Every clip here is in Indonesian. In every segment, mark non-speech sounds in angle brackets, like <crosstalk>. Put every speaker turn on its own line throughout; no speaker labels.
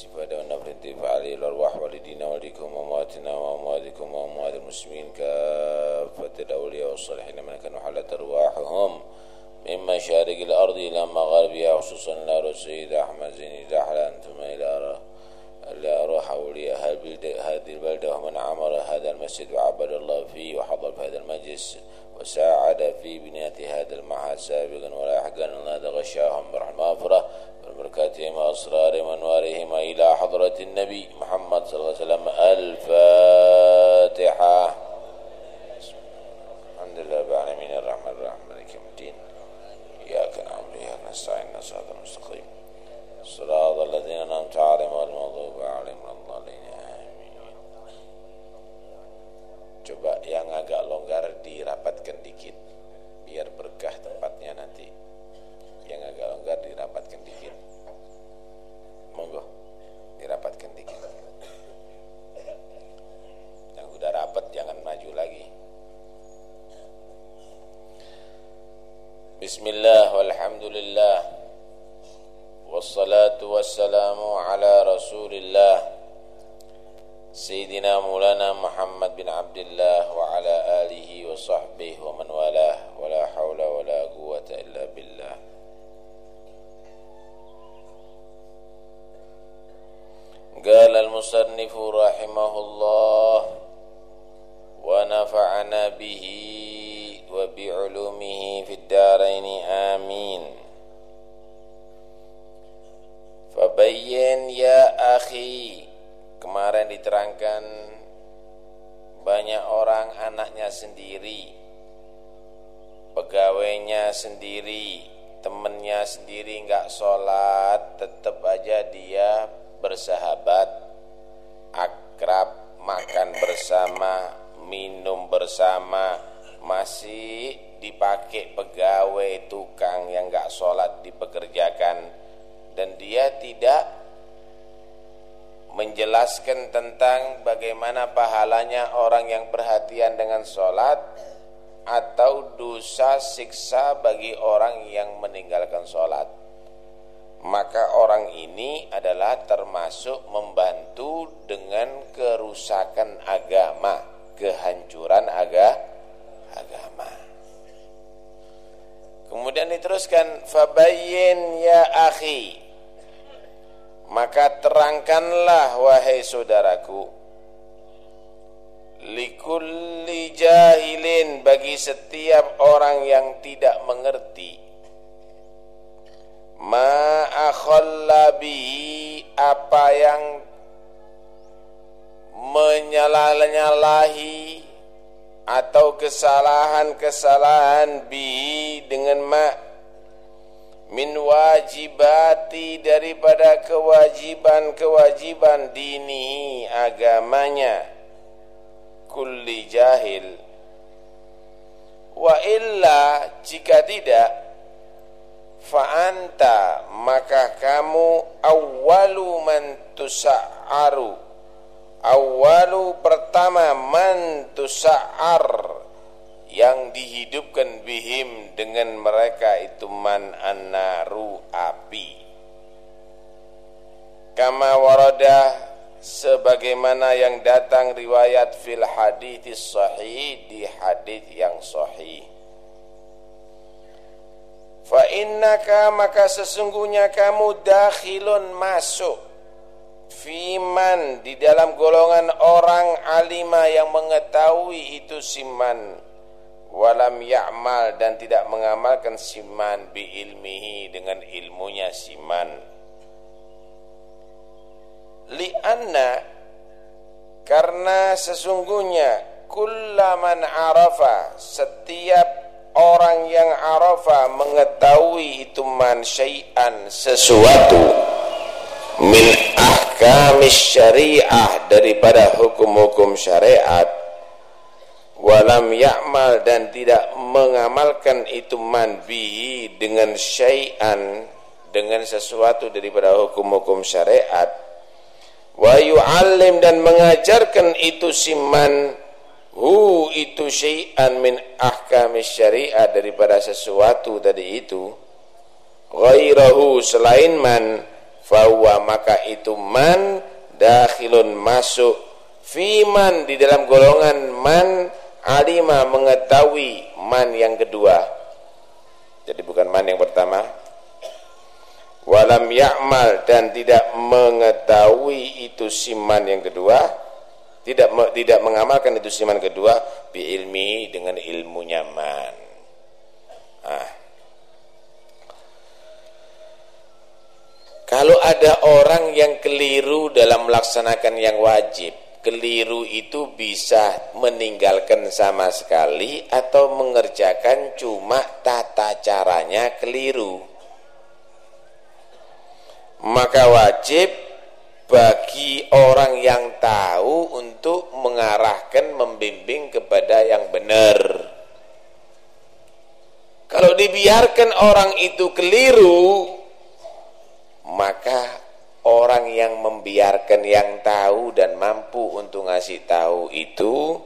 الاستفادة والنفع انتفاع عليه الأرواح والدينا والديكم وأمواتنا وأمواتكم وأموات المسلمين كافة الأولياء والصالحين من كانوا حلت أرواحهم من مشارق الأرض إلى مغاربها خصوصا نار السيد أحمد زين إذا أنتم إلى إلى أروح أولياء هذه البلدة ومن عمر هذا المسجد وعبد الله فيه وحضر في هذا المجلس. وساعد في بناية هذا المعهد سابقا ولاحقا الله غشاهم برحمة وبركاتهم وأسرارهم وأنوارهم إلى حضرة النبي محمد صلى الله عليه وسلم. الفاتحة. الحمد لله بعالمين الرحمن الرحيم. مالك يوم الدين. إياك نعبد وإياك نستعين. صراط المستقيم. صراط الذين أنعمت عليهم غير المغضوب عليهم ولا coba yang agak longgar dirapatkan dikit biar berkah tempatnya nanti. Yang agak longgar dirapatkan dikit. Monggo dirapatkan dikit. Yang udah rapat jangan maju lagi. Bismillah walhamdulillah. Wassalatu wassalamu سيدنا مولانا محمد بن عبد الله وعلى آله وصحبه ومن والاه. ولا حول ولا قوة إلا بالله. قال المصنف رحمه الله ونفعنا به وبعلومه في الدارين. آمين. فبين يا أخي Kemarin diterangkan Banyak orang anaknya sendiri Pegawainya sendiri Temennya sendiri nggak sholat Tetap aja dia bersahabat Akrab Makan bersama Minum bersama Masih dipakai pegawai tukang yang nggak sholat dipekerjakan. Dan dia tidak menjelaskan tentang bagaimana pahalanya orang yang perhatian dengan sholat atau dosa siksa bagi orang yang meninggalkan sholat. Maka orang ini adalah termasuk membantu dengan kerusakan agama kehancuran aga, agama. Kemudian diteruskan fabayyin ya akhi maka terangkanlah wahai saudaraku likulli jahilin bagi setiap orang yang tidak mengerti. Ma akhallabi apa yang menyalah-nyalahi atau kesalahan-kesalahan bi dengan ma min wajibati daripada kewajiban-kewajiban dini agamanya. Kulli jahil. Wa illa jika tidak fa anta maka kamu awwalu man tusa'aru. Awalu pertama man tusa'ar yang dihidupkan bihim dengan mereka itu man annaru api. Kama warada sebagaimana yang datang riwayat fil hadits sahih di hadis yang sahih. Fa innaka maka sesungguhnya kamu dakhilun masuk Fiman di dalam golongan orang alima yang mengetahui itu siman walam ya'mal dan tidak mengamalkan siman bi ilmihi dengan ilmunya siman. Lianna karena sesungguhnya kullaman arafa setiap orang yang arafa mengetahui itu man syai'an sesuatu min ahkamis syariah daripada hukum-hukum syariat walam ya'mal dan tidak mengamalkan itu man bihi dengan syai'an dengan sesuatu daripada hukum-hukum syariat. Wa yu'allim dan mengajarkan itu siman hu itu syai'an min ahkamis syariat daripada sesuatu tadi itu. Ghairahu selain man fahuwa maka itu man dakhilun masuk fiman di dalam golongan man alima mengetahui man yang kedua. Jadi bukan man yang pertama. Walam ya'mal dan tidak mengetahui itu siman yang kedua. Tidak tidak mengamalkan itu siman kedua bi ilmi dengan ilmu nyaman ah. Kalau ada orang yang keliru dalam melaksanakan yang wajib keliru itu bisa meninggalkan sama sekali atau mengerjakan cuma tata caranya keliru. Maka wajib bagi orang yang tahu untuk mengarahkan membimbing kepada yang benar. Kalau dibiarkan orang itu keliru maka orang yang membiarkan yang tahu dan mampu untuk ngasih tahu itu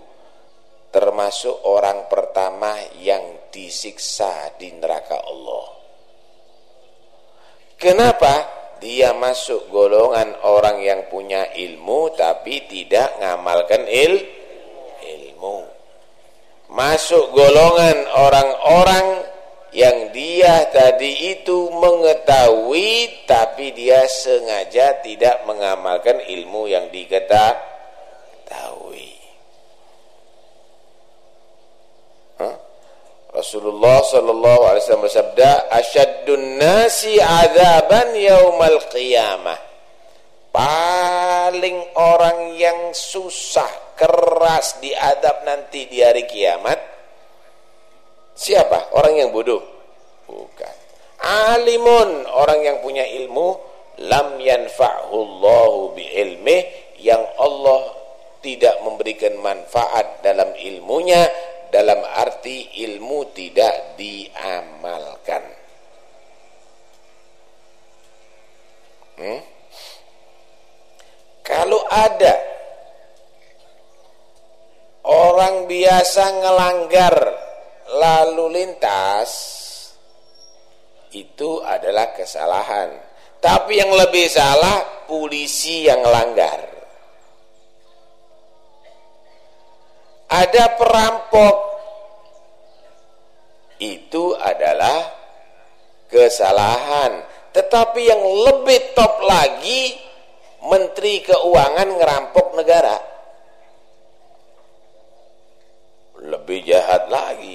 termasuk orang pertama yang disiksa di neraka Allah. Kenapa? Dia masuk golongan orang yang punya ilmu tapi tidak ngamalkan il ilmu. Masuk golongan orang-orang yang dia tadi itu mengetahui tapi dia sengaja tidak mengamalkan ilmu yang diketahui. Huh? Rasulullah sallallahu alaihi wasallam bersabda, "Asyaddun nasi 'adzaban yaumal qiyamah." Paling orang yang susah, keras diadab nanti di hari kiamat Siapa? Orang yang bodoh? Bukan. Alimun, orang yang punya ilmu, lam yanfa'hullahu bi'ilmih, yang Allah tidak memberikan manfaat dalam ilmunya, dalam arti ilmu tidak diamalkan. Hmm? Kalau ada orang biasa ngelanggar lalu lintas itu adalah kesalahan. Tapi yang lebih salah polisi yang melanggar. Ada perampok itu adalah kesalahan. Tetapi yang lebih top lagi Menteri Keuangan ngerampok negara. Lebih jahat lagi.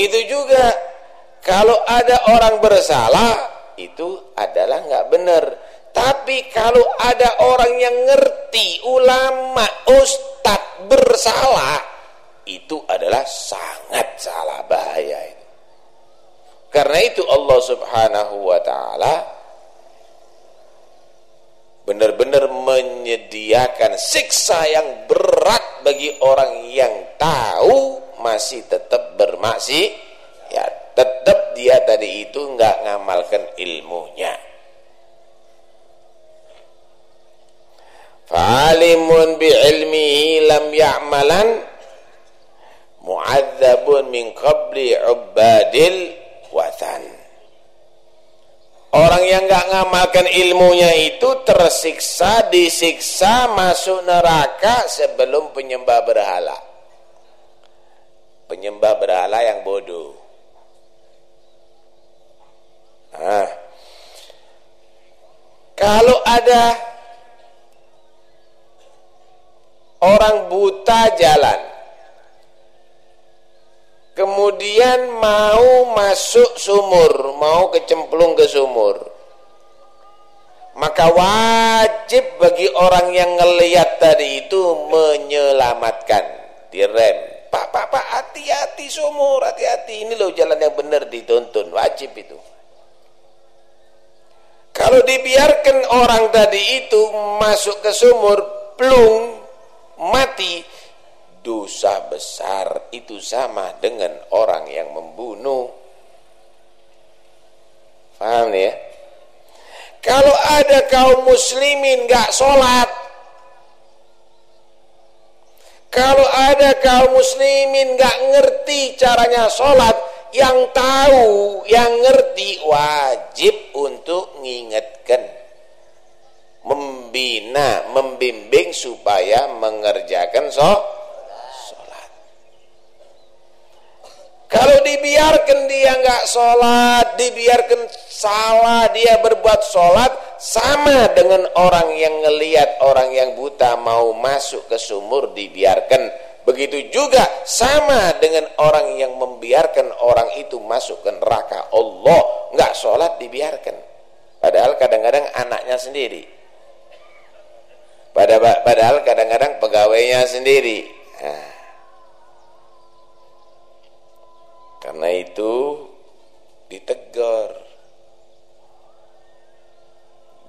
Begitu juga kalau ada orang bersalah itu adalah nggak benar. Tapi kalau ada orang yang ngerti ulama ustadz bersalah itu adalah sangat salah bahaya itu. Karena itu Allah Subhanahu wa taala benar-benar menyediakan siksa yang berat bagi orang yang tahu masih tetap bermaksi ya tetap dia tadi itu nggak ngamalkan ilmunya. Fa'alimun bi'ilmihi lam ya'malan mu'adzabun min qabli ubadil watan orang yang nggak ngamalkan ilmunya itu tersiksa disiksa masuk neraka sebelum penyembah berhala penyembah berhala yang bodoh. Nah, kalau ada orang buta jalan, kemudian mau masuk sumur, mau kecemplung ke sumur, maka wajib bagi orang yang ngelihat tadi itu menyelamatkan, direm, Pak, pak, pak, hati-hati sumur, hati-hati. Ini loh jalan yang benar dituntun, wajib itu. Kalau dibiarkan orang tadi itu masuk ke sumur, plung, mati, dosa besar itu sama dengan orang yang membunuh. Paham ya? Kalau ada kaum muslimin gak sholat, kalau ada kaum muslimin gak ngerti caranya sholat, yang tahu, yang ngerti wajib untuk mengingatkan, membina, membimbing supaya mengerjakan sholat. Kalau dibiarkan dia nggak sholat, dibiarkan salah dia berbuat sholat, sama dengan orang yang ngelihat orang yang buta mau masuk ke sumur dibiarkan Begitu juga sama dengan orang yang membiarkan orang itu masuk ke neraka. Allah nggak sholat dibiarkan. Padahal kadang-kadang anaknya sendiri. Padahal kadang-kadang pegawainya sendiri. Nah. Karena itu ditegur.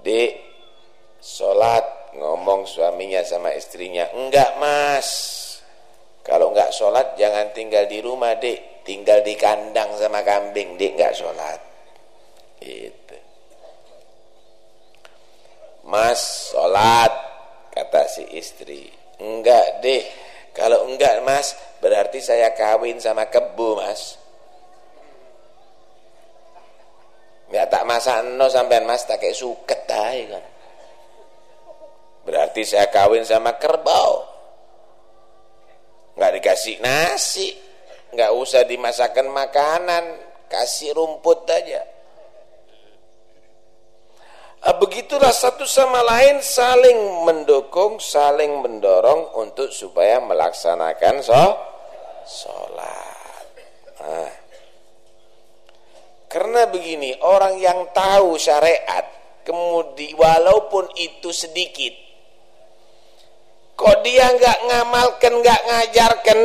Dek, sholat ngomong suaminya sama istrinya. Enggak mas kalau enggak sholat jangan tinggal di rumah dek, tinggal di kandang sama kambing dek enggak sholat. Itu. Mas sholat kata si istri. Enggak dek, kalau enggak mas berarti saya kawin sama kebu mas. Ya tak masa no sampean mas tak kayak suket aja kan. Berarti saya kawin sama kerbau nggak dikasih nasi nggak usah dimasakkan makanan kasih rumput aja ah, begitulah satu sama lain saling mendukung saling mendorong untuk supaya melaksanakan so sholat nah. Karena begini orang yang tahu syariat kemudian walaupun itu sedikit kok dia nggak ngamalkan nggak ngajarkan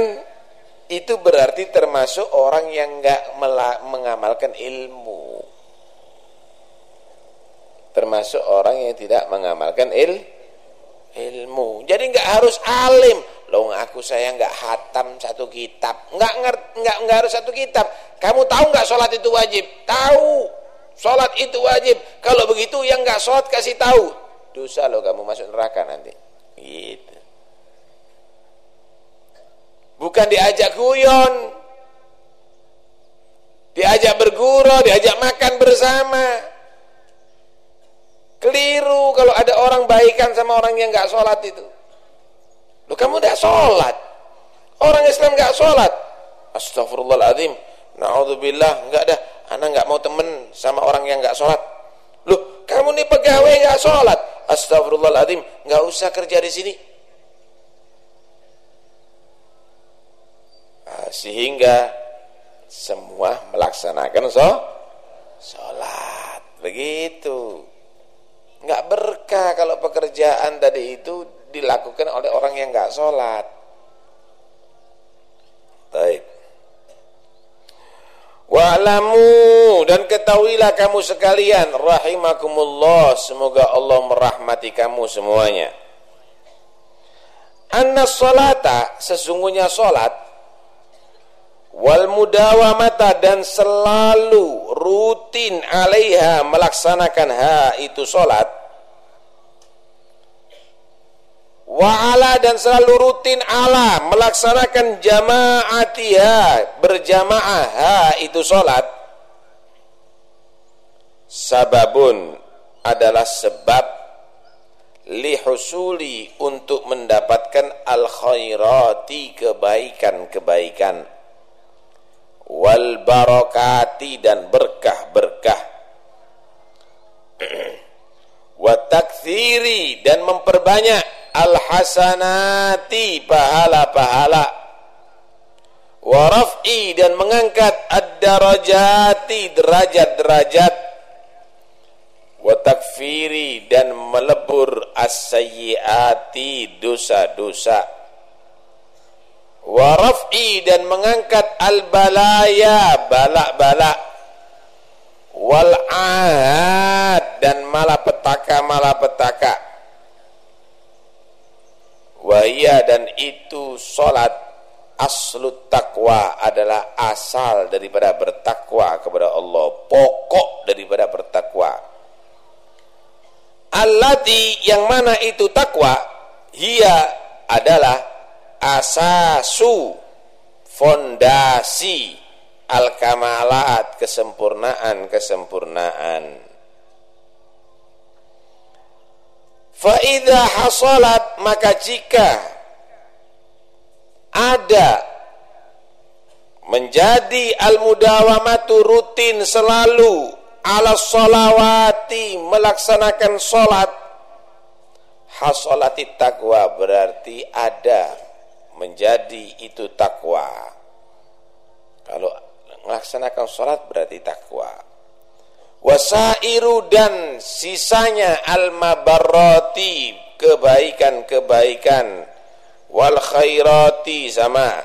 itu berarti termasuk orang yang nggak mengamalkan ilmu. Termasuk orang yang tidak mengamalkan il ilmu. Jadi nggak harus alim. Loh aku saya nggak hatam satu kitab. Nggak nggak nggak harus satu kitab kamu tahu nggak sholat itu wajib? Tahu. Sholat itu wajib. Kalau begitu yang nggak sholat kasih tahu. Dosa loh kamu masuk neraka nanti. Gitu. Bukan diajak guyon. Diajak bergurau diajak makan bersama. Keliru kalau ada orang baikan sama orang yang nggak sholat itu. Lu kamu udah sholat. Orang Islam nggak sholat. Astagfirullahaladzim naudzubillah nggak ada anak nggak mau temen sama orang yang nggak sholat. Lu kamu nih pegawai nggak sholat? Astagfirullahaladzim nggak usah kerja di sini. Sehingga semua melaksanakan so sholat. Begitu. Nggak berkah kalau pekerjaan tadi itu dilakukan oleh orang yang nggak sholat. Baik Wa'lamu dan ketahuilah kamu sekalian rahimakumullah semoga Allah merahmati kamu semuanya. Anna salata sesungguhnya salat wal mudawamata dan selalu rutin alaiha melaksanakan ha itu solat wa'ala dan selalu rutin ala melaksanakan jamaatiha berjamaah itu solat sababun adalah sebab lihusuli untuk mendapatkan al khairati kebaikan-kebaikan. Wal barakati dan berkah-berkah. <clears throat> Wa takthiri dan memperbanyak al hasanati pahala-pahala. Wa raf'i dan mengangkat ad-darajati derajat-derajat. Wa takfiri dan melebur as-sayyiati dosa-dosa. Waraf'i dan mengangkat al-balaya balak-balak. Wal dan malapetaka-malapetaka wahia dan itu solat aslut takwa adalah asal daripada bertakwa kepada Allah. Pokok daripada bertakwa. Allati yang mana itu takwa hia adalah asasu fondasi al-kamalat kesempurnaan-kesempurnaan Fa'idha hasolat maka jika ada menjadi al-mudawamatu rutin selalu ala solawati melaksanakan solat hasolati takwa berarti ada menjadi itu takwa kalau melaksanakan solat berarti takwa wasairu dan sisanya al-mabarrati kebaikan-kebaikan. Wal khairati sama.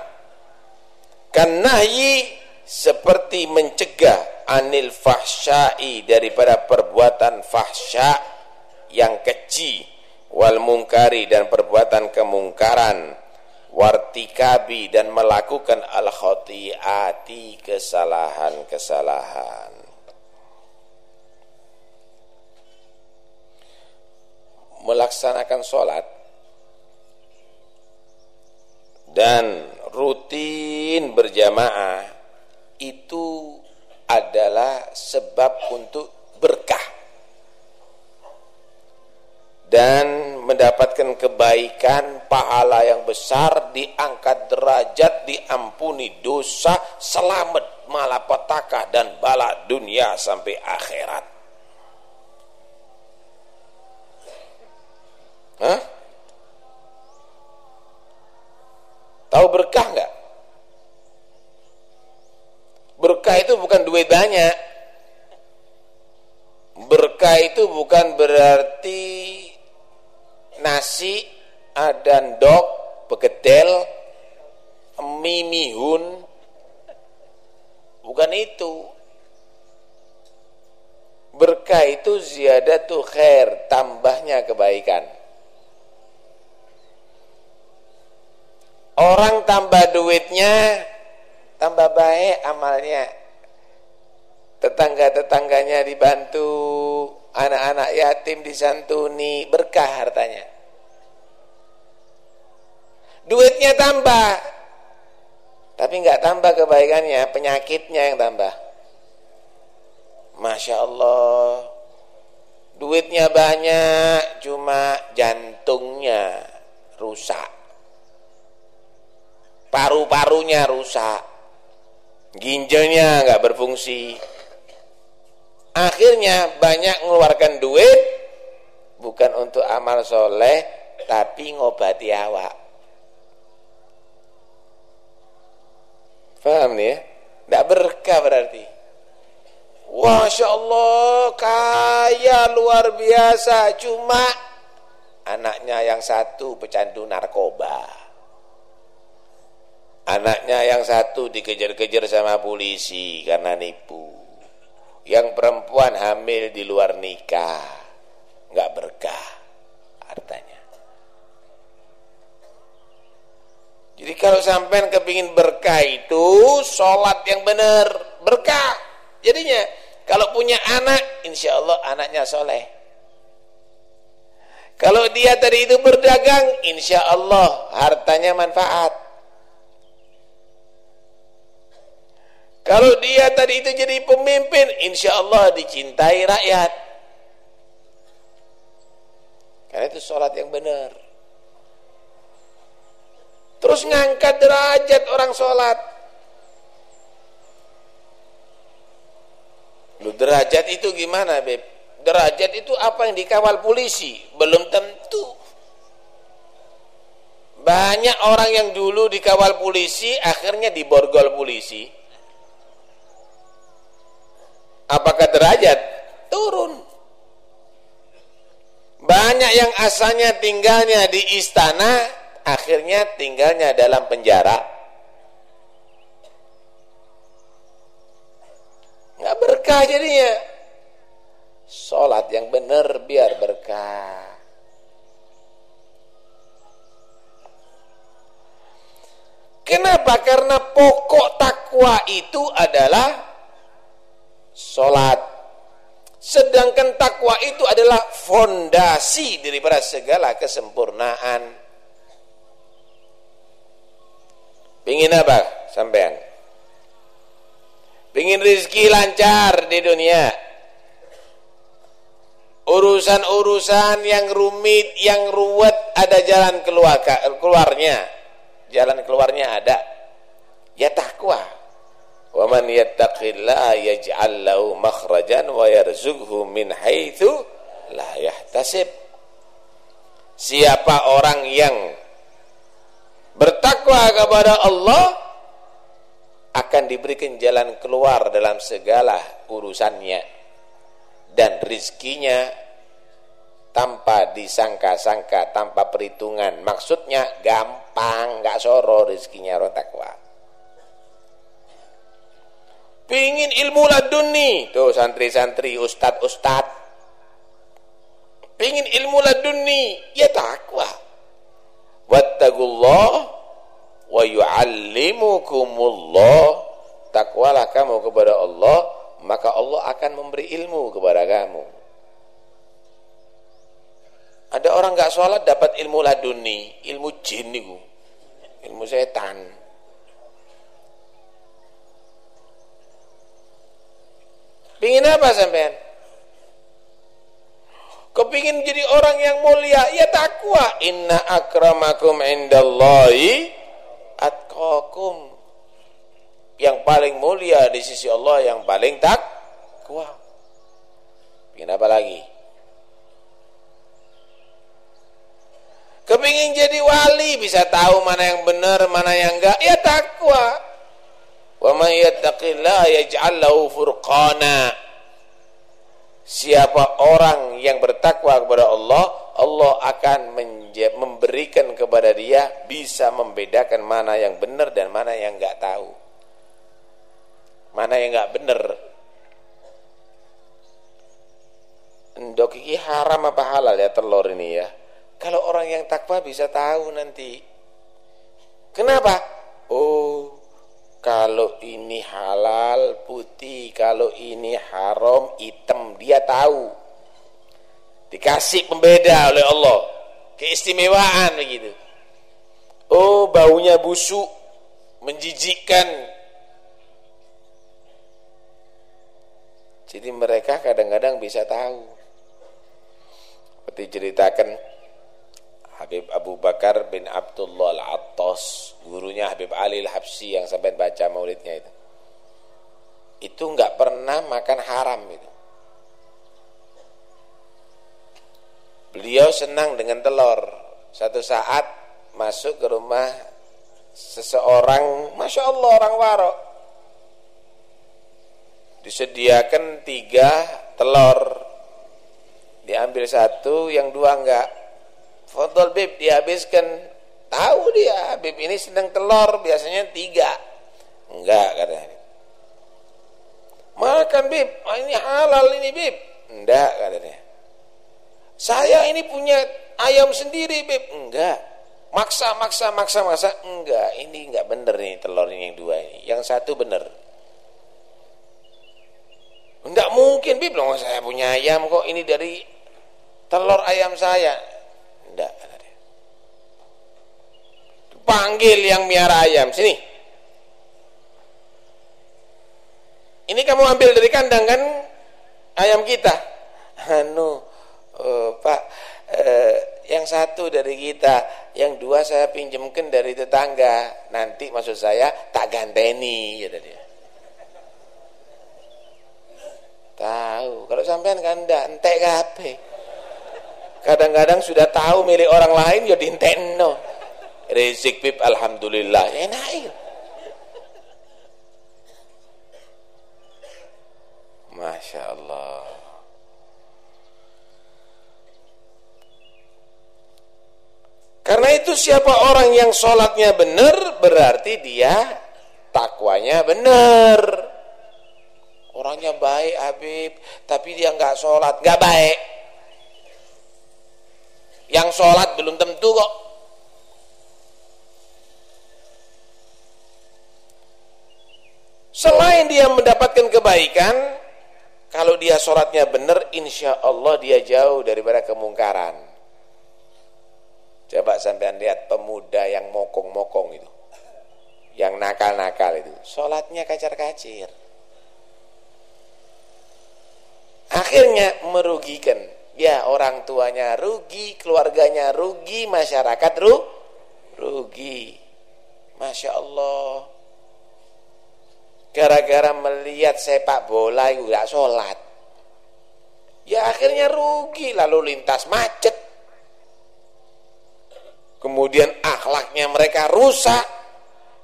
Kan nahyi seperti mencegah anil fahsyai daripada perbuatan fahsya yang keji wal mungkari dan perbuatan kemungkaran wartikabi dan melakukan al khotiati kesalahan-kesalahan melaksanakan sholat dan rutin berjamaah itu adalah sebab untuk berkah dan mendapatkan kebaikan pahala yang besar diangkat derajat diampuni dosa selamat malapetaka dan bala dunia sampai akhirat Hah? Tahu berkah enggak? Berkah itu bukan duit banyak. Berkah itu bukan berarti nasi, ada dok, pegetel, mimihun. Bukan itu. Berkah itu ziyadatul khair, tambahnya kebaikan. Orang tambah duitnya, tambah baik amalnya. Tetangga-tetangganya dibantu, anak-anak yatim disantuni, berkah hartanya. Duitnya tambah, tapi nggak tambah kebaikannya, penyakitnya yang tambah. Masya Allah, duitnya banyak, cuma jantungnya rusak paru-parunya rusak, ginjalnya nggak berfungsi. Akhirnya banyak mengeluarkan duit bukan untuk amal soleh, tapi ngobati awak. Paham nih ya? Tidak berkah berarti. Masya Allah kaya luar biasa Cuma anaknya yang satu pecandu narkoba Anaknya yang satu dikejar-kejar sama polisi karena nipu. Yang perempuan hamil di luar nikah. Enggak berkah hartanya. Jadi kalau sampean kepingin berkah itu sholat yang benar berkah. Jadinya kalau punya anak, insya Allah anaknya soleh. Kalau dia tadi itu berdagang, insya Allah hartanya manfaat. Kalau dia tadi itu jadi pemimpin, insya Allah dicintai rakyat. Karena itu sholat yang benar. Terus ngangkat derajat orang sholat. Lu derajat itu gimana, Beb? Derajat itu apa yang dikawal polisi? Belum tentu. Banyak orang yang dulu dikawal polisi, akhirnya diborgol polisi apakah derajat? Turun. Banyak yang asalnya tinggalnya di istana akhirnya tinggalnya dalam penjara. Nggak berkah jadinya. Sholat yang benar biar berkah. Kenapa? Karena pokok takwa itu adalah Sholat. Sedangkan takwa itu adalah fondasi daripada segala kesempurnaan. Pingin apa sampean? Pingin rizki lancar di dunia. Urusan-urusan yang rumit, yang ruwet, ada jalan keluar keluarnya. Jalan keluarnya ada. Ya takwa. Wa man yattaqillaha yaj'al lahu makhrajan wa yarzuqhu min haitsu la yahtasib. Siapa orang yang bertakwa kepada Allah akan diberikan jalan keluar dalam segala urusannya dan rizkinya tanpa disangka-sangka, tanpa perhitungan. Maksudnya gampang, nggak soro rizkinya orang takwa. Pingin ilmu laduni, tuh santri-santri, ustad-ustad. Pingin ilmu laduni, ya takwa. Wattagullah wa yu'allimukumullah. Takwalah kamu kepada Allah maka Allah akan memberi ilmu kepada kamu. Ada orang nggak sholat dapat ilmu laduni ilmu jin itu ilmu setan pingin apa sampean kepingin jadi orang yang mulia ya takwa inna akramakum indallahi atqakum yang paling mulia di sisi Allah yang paling takwa. Ingin apa lagi? Kepingin jadi wali bisa tahu mana yang benar, mana yang enggak, ya takwa. Wa may yattaqillaha yaj'al lahu furqana. Siapa orang yang bertakwa kepada Allah, Allah akan memberikan kepada dia bisa membedakan mana yang benar dan mana yang enggak tahu. Mana yang enggak benar. Endok ini haram apa halal ya telur ini ya. Kalau orang yang takwa bisa tahu nanti. Kenapa? Oh, kalau ini halal putih, kalau ini haram hitam, dia tahu. Dikasih pembeda oleh Allah. Keistimewaan begitu. Oh, baunya busuk, menjijikkan. Jadi mereka kadang-kadang bisa tahu. Seperti ceritakan Habib Abu Bakar bin Abdullah Al-Attas, gurunya Habib Ali Al-Habsi yang sampai baca maulidnya itu. Itu enggak pernah makan haram itu. Beliau senang dengan telur. Satu saat masuk ke rumah seseorang, masya Allah orang warok, disediakan tiga telur, diambil satu, yang dua enggak. Fotol bib dihabiskan, tahu dia bib ini sedang telur, biasanya tiga, enggak katanya. Makan bib, oh, ini halal ini bib, enggak katanya. Saya ini punya ayam sendiri, Beb. Enggak. Maksa, maksa, maksa, maksa. Enggak, ini enggak bener nih telur ini yang dua ini. Yang satu bener. Enggak mungkin, Beb. Loh, saya punya ayam kok. Ini dari telur ayam saya. Enggak. Panggil yang miara ayam. Sini. Ini kamu ambil dari kandang kan ayam kita. Anu, oh, Pak eh, yang satu dari kita yang dua saya pinjemkan dari tetangga nanti maksud saya tak ganteni kata dia tahu kalau sampean kan enggak entek kape kadang-kadang sudah tahu milik orang lain ya dintekno. Rezeki pip alhamdulillah. Enak ya. Masya Allah Karena itu siapa orang yang sholatnya benar berarti dia takwanya benar. Orangnya baik Habib, tapi dia nggak sholat, nggak baik. Yang sholat belum tentu kok. Selain dia mendapatkan kebaikan, kalau dia sholatnya benar, insya Allah dia jauh daripada kemungkaran. Coba sampean lihat pemuda yang mokong-mokong itu. Yang nakal-nakal itu. Sholatnya kacar-kacir. Akhirnya merugikan. Ya orang tuanya rugi, keluarganya rugi, masyarakat ru rugi. Masya Allah. Gara-gara melihat sepak bola itu gak sholat. Ya akhirnya rugi, lalu lintas macet. Kemudian akhlaknya mereka rusak.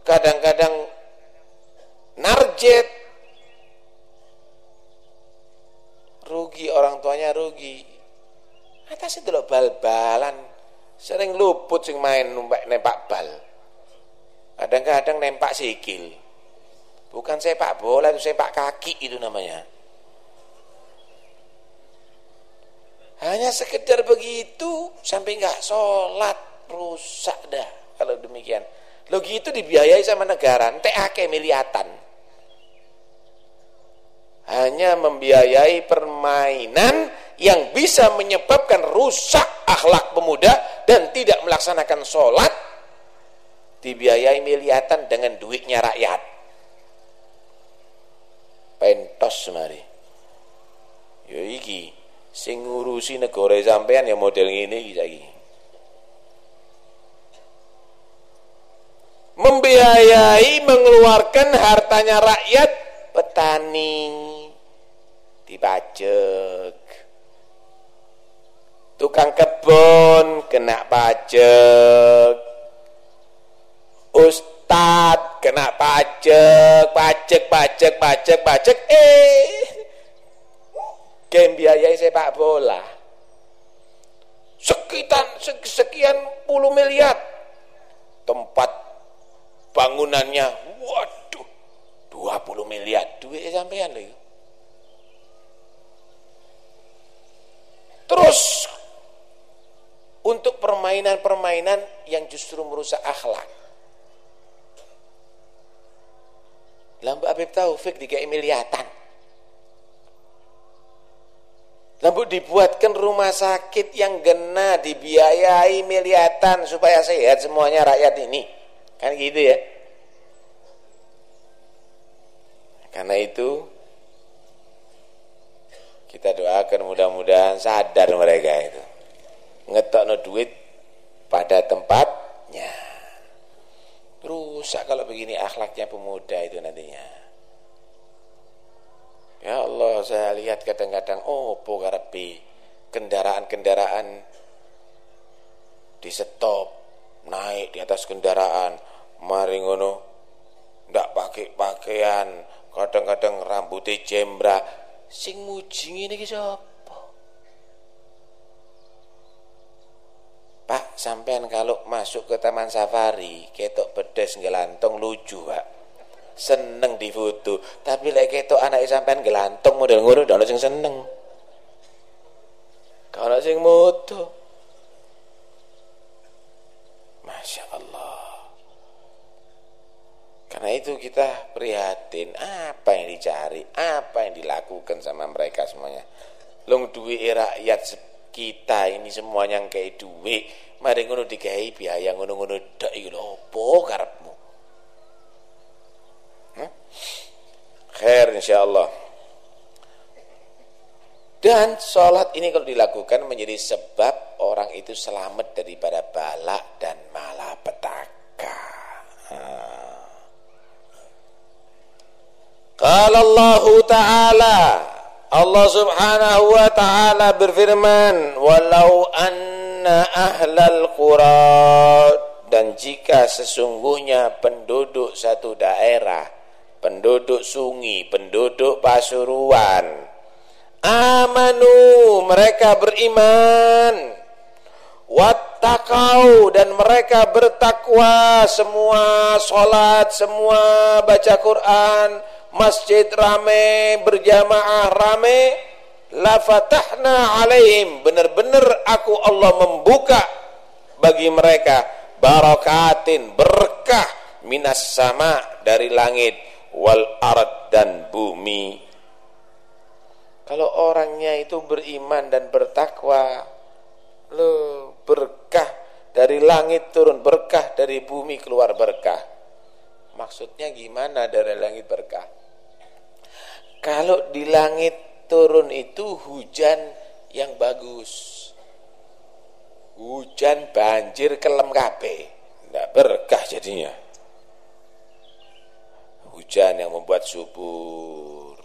Kadang-kadang narjet. Rugi orang tuanya rugi. Atas itu loh bal-balan. Sering luput sing main numpak nempak bal. Kadang-kadang nempak sikil. Bukan sepak bola itu sepak kaki itu namanya. Hanya sekedar begitu sampai nggak sholat rusak dah kalau demikian. Lo gitu dibiayai sama negara, ake miliatan. Hanya membiayai permainan yang bisa menyebabkan rusak akhlak pemuda dan tidak melaksanakan sholat. Dibiayai miliatan dengan duitnya rakyat. Pentos semari yo iki sing ngurusi negara sampean ya model ini iki membiayai mengeluarkan hartanya rakyat petani dipajak tukang kebun kena pajak ustad kena pajak pajak pajak pajak pajak eh game biayai sepak bola. Sekian sekian puluh miliar. Tempat bangunannya waduh 20 miliar. Duit sampean loh terus untuk permainan-permainan yang justru merusak akhlak Lampu Habib Taufik dikai miliatan. Lampu dibuatkan rumah sakit yang gena dibiayai miliatan supaya sehat semuanya rakyat ini. Kan gitu ya. Karena itu kita doakan mudah-mudahan sadar mereka itu. Ngetok duit pada tempatnya. Rusak kalau begini akhlaknya pemuda itu nantinya. Ya Allah, saya lihat kadang-kadang oh karepe kendaraan-kendaraan di stop, naik di atas kendaraan, mari ngono pakai pakaian, kadang-kadang rambutnya jembra, sing muji ngene iki sapa? Pak, sampean kalau masuk ke taman safari, ketok pedes ngelantong lucu, Pak. Seneng difoto, tapi lek ketok anak sampean gelantong model ngono ndak sing seneng. Kalau sing moto. Masya Allah. Karena itu kita prihatin apa yang dicari, apa yang dilakukan sama mereka semuanya. Long duit rakyat kita ini semuanya yang kayak duit mari ngono digawe biaya ngono-ngono dak iki lho apa karepmu hmm? khair dan sholat ini kalau dilakukan menjadi sebab orang itu selamat daripada balak dan malapetaka. Kalau Allah Ta'ala. Allah subhanahu wa ta'ala berfirman Walau anna ahlal qura. Dan jika sesungguhnya penduduk satu daerah Penduduk sungi, penduduk pasuruan Amanu, mereka beriman. Wattakau dan mereka bertakwa Semua sholat, semua baca Quran masjid rame, berjamaah rame, la fatahna alaihim. Benar-benar aku Allah membuka bagi mereka barakatin, berkah minas sama dari langit wal ard dan bumi. Kalau orangnya itu beriman dan bertakwa, lo berkah dari langit turun berkah dari bumi keluar berkah. Maksudnya gimana dari langit berkah? Kalau di langit turun itu hujan yang bagus. Hujan banjir kelem kabeh. Tidak berkah jadinya. Hujan yang membuat subur.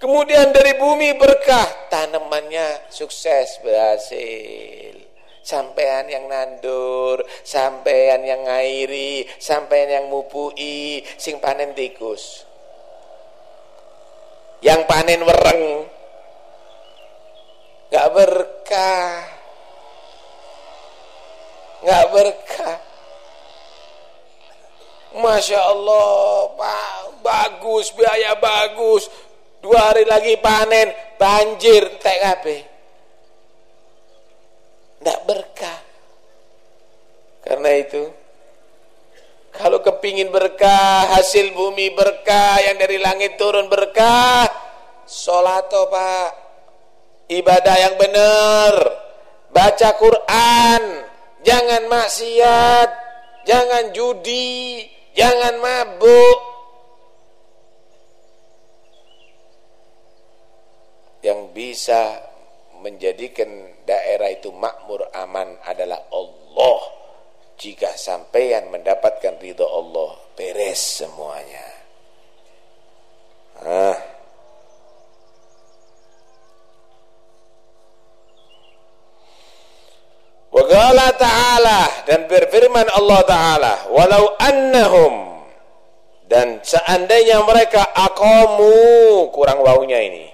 Kemudian dari bumi berkah, tanamannya sukses berhasil. Sampean yang nandur, sampean yang ngairi, sampean yang mupui, sing panen tikus. Yang panen wereng, gak berkah nggak berkah. Masya Allah, Pak, bagus, biaya bagus. Dua hari lagi panen, banjir, TKP. Tidak berkah. Karena itu, kalau kepingin berkah, hasil bumi berkah, yang dari langit turun berkah, solato Pak, ibadah yang benar, baca Quran, jangan maksiat, jangan judi, jangan mabuk. Yang bisa menjadikan daerah itu makmur aman adalah Allah. Jika sampeyan mendapatkan ridho Allah, beres semuanya. Ah. Waqala ta'ala dan berfirman Allah Ta'ala walau annahum dan seandainya mereka akomu kurang waunya ini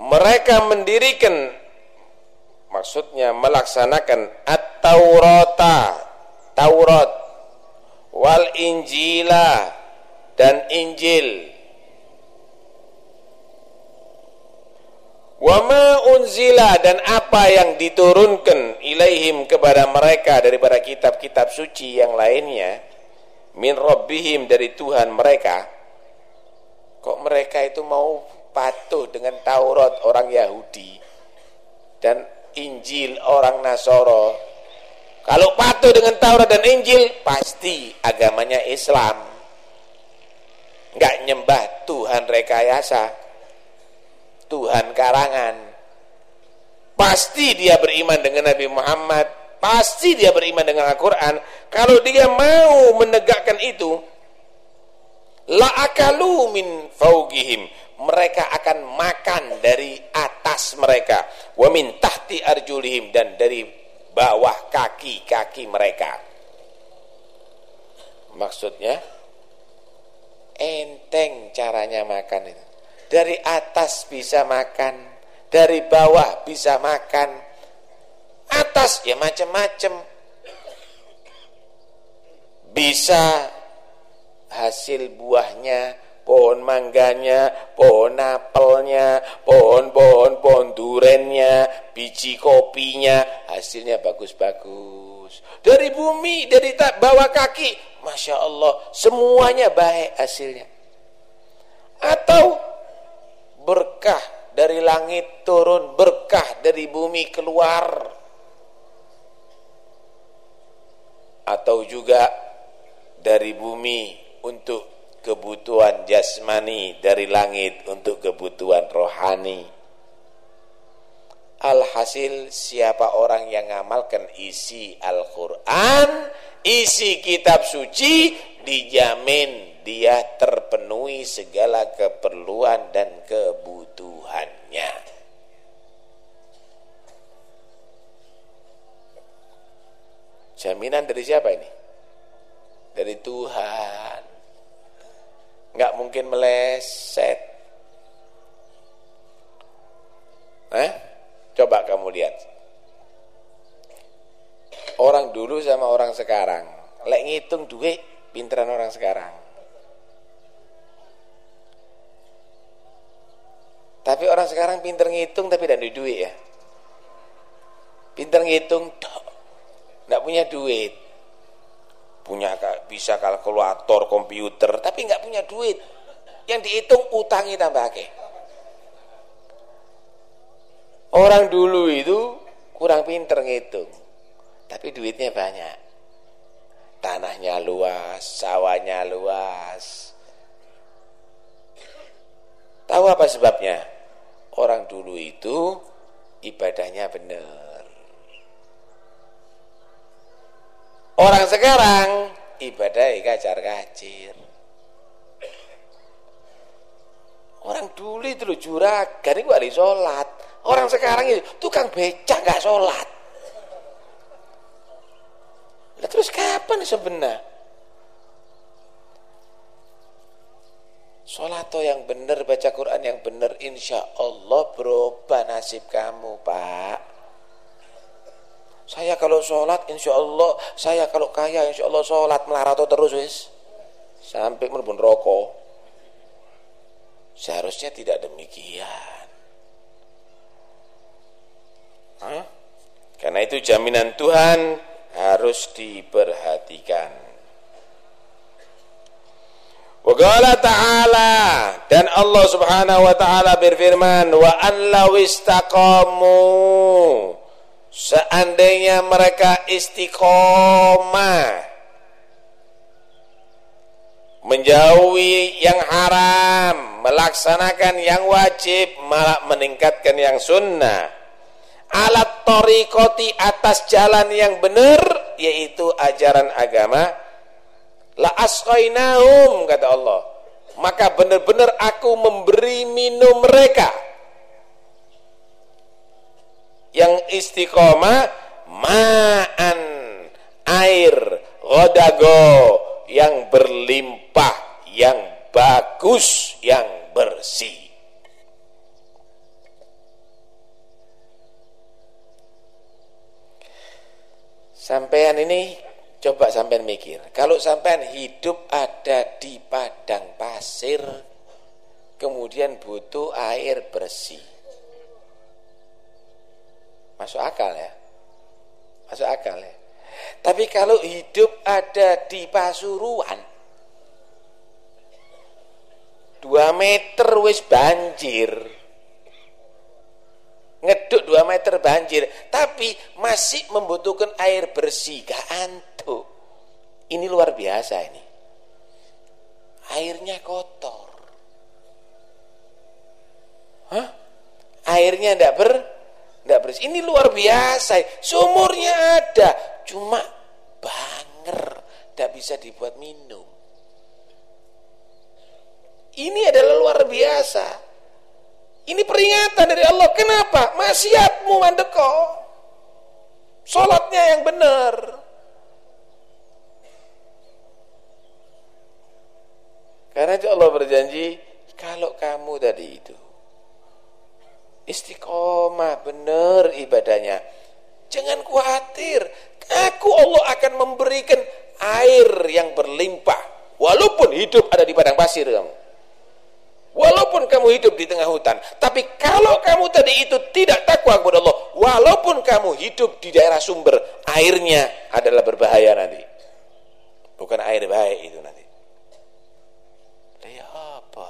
mereka mendirikan maksudnya melaksanakan at-taurata. Taurat. Wal injila. Dan injil. Wama unzila. Dan apa yang diturunkan ilaihim kepada mereka daripada kitab-kitab suci yang lainnya. Min rabbihim dari Tuhan mereka. Kok mereka itu mau patuh dengan Taurat orang Yahudi dan Injil orang Nasoro kalau patuh dengan Taurat dan Injil pasti agamanya Islam nggak nyembah Tuhan rekayasa Tuhan karangan. Pasti dia beriman dengan Nabi Muhammad, pasti dia beriman dengan Al-Quran. Kalau dia mau menegakkan itu, la akalu min faugihim. Mereka akan makan dari atas mereka. Wa min arjulihim. Dan dari bawah kaki-kaki mereka. Maksudnya, enteng caranya makan itu. Dari atas bisa makan, dari bawah bisa makan. Atas ya macam-macam. Bisa hasil buahnya, pohon mangganya, pohon apelnya, pohon-pohon pohon durennya, biji kopinya, hasilnya bagus-bagus. Dari bumi, dari bawah kaki, Masya Allah, semuanya baik hasilnya. Atau berkah dari langit turun, berkah dari bumi keluar. Atau juga dari bumi untuk kebutuhan jasmani, dari langit untuk kebutuhan rohani. Alhasil siapa orang yang ngamalkan isi Al-Quran, isi kitab suci, dijamin dia terpenuhi segala keperluan dan kebutuhannya. Jaminan dari siapa ini? Dari Tuhan. Enggak mungkin meleset. Eh? Coba kamu lihat. Orang dulu sama orang sekarang. Lek ngitung duit, pinteran orang sekarang. Tapi orang sekarang pinter ngitung tapi tidak ada duit ya. Pinter ngitung, tidak punya duit. Punya bisa kalkulator, komputer, tapi nggak punya duit. Yang dihitung utangi tambah ke. Orang dulu itu kurang pinter ngitung, tapi duitnya banyak. Tanahnya luas, sawahnya luas, Tahu apa sebabnya? Orang dulu itu ibadahnya benar. Orang sekarang ibadah kacar kacir. Orang dulu itu juragan itu hari sholat. Orang sekarang itu tukang becak gak sholat. Nah, terus kapan sebenarnya? Sholat yang benar, baca Quran yang benar, insya Allah berubah nasib kamu, Pak. Saya kalau sholat, insya Allah, saya kalau kaya, insya Allah sholat melarat terus, wis. Sampai merebut rokok. Seharusnya tidak demikian. Hah? Karena itu jaminan Tuhan harus diperhatikan. Waqala ta'ala dan Allah Subhanahu wa taala berfirman wa an law istaqamu seandainya mereka istiqomah menjauhi yang haram, melaksanakan yang wajib, malah meningkatkan yang sunnah. Alat torikoti atas jalan yang benar, yaitu ajaran agama. La asqainahum, kata Allah. Maka benar-benar aku memberi minum mereka. Yang istiqomah, ma'an, air, godago, yang berlimpah, yang bagus, yang bersih. Sampean ini coba sampean mikir, kalau sampean hidup ada di padang pasir, kemudian butuh air bersih. Masuk akal ya? Masuk akal ya? Tapi kalau hidup ada di Pasuruan, dua meter wis banjir. Ngeduk dua meter banjir, tapi masih membutuhkan air bersih, gak antuk. Ini luar biasa ini. Airnya kotor. Hah? Airnya ndak ber bersih. Ini luar biasa. Sumurnya ada, cuma banger tidak bisa dibuat minum ini adalah luar biasa ini peringatan dari Allah kenapa maksiatmu mandeko sholatnya yang benar karena itu Allah berjanji kalau kamu tadi itu istiqomah benar ibadahnya jangan khawatir Aku Allah akan memberikan air yang berlimpah. Walaupun hidup ada di padang pasir kamu. Walaupun kamu hidup di tengah hutan. Tapi kalau kamu tadi itu tidak takwa kepada Allah. Walaupun kamu hidup di daerah sumber. Airnya adalah berbahaya nanti. Bukan air baik itu nanti. Ya apa?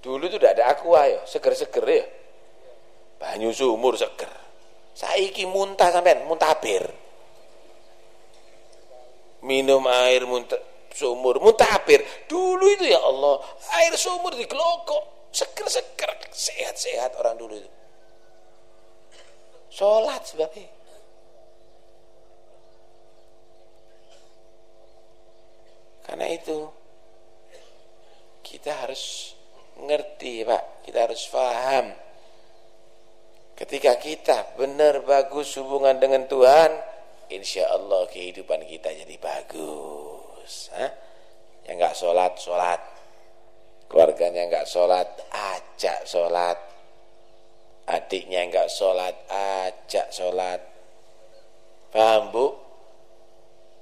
Dulu itu tidak ada aqua ya. Seger-seger ya banyu sumur seger saiki muntah sampean muntah bir minum air muntah sumur muntah bir dulu itu ya Allah air sumur di kelokok seger-seger sehat-sehat orang dulu itu. Sholat sebabnya. Karena itu kita harus ngerti Pak. Kita harus paham Ketika kita benar bagus hubungan dengan Tuhan, insya Allah kehidupan kita jadi bagus. Hah? Yang nggak sholat, sholat. Keluarganya nggak sholat, ajak sholat. Adiknya nggak sholat, ajak sholat. Paham bu?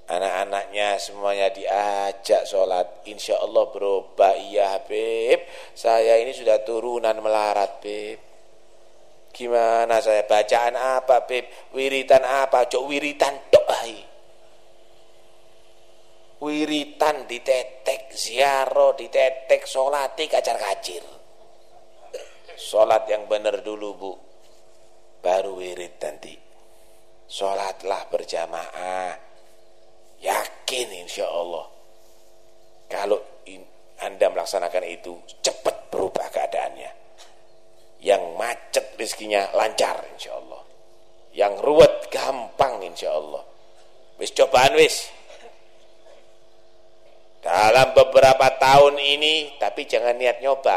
Anak-anaknya semuanya diajak sholat. Insya Allah berubah. Iya Habib, saya ini sudah turunan melarat Beb. Gimana saya bacaan apa, Beb? Wiritan apa? Cok wiritan tok Wiritan ditetek, ziaro ditetek, solati kacar kacir. Solat yang benar dulu, Bu. Baru wirid nanti. Solatlah berjamaah. Yakin insya Allah. Kalau anda melaksanakan itu cepat berubah keadaannya yang macet rezekinya lancar insya Allah yang ruwet gampang insya Allah wis cobaan wis dalam beberapa tahun ini tapi jangan niat nyoba.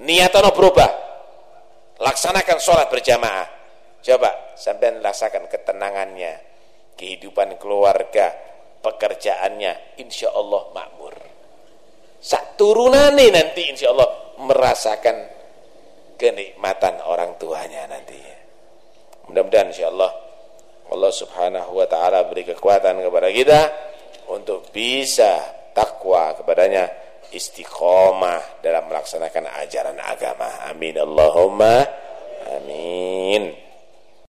Niat ono berubah. Laksanakan sholat berjamaah. Coba sampai rasakan ketenangannya kehidupan keluarga pekerjaannya. Insya Allah makmur. Sak turunane nanti insya Allah merasakan kenikmatan orang tuanya nanti. Mudah-mudahan insya Allah Allah subhanahu wa ta'ala beri kekuatan kepada kita untuk bisa takwa kepadanya istiqomah dalam melaksanakan ajaran agama. Amin. Allahumma amin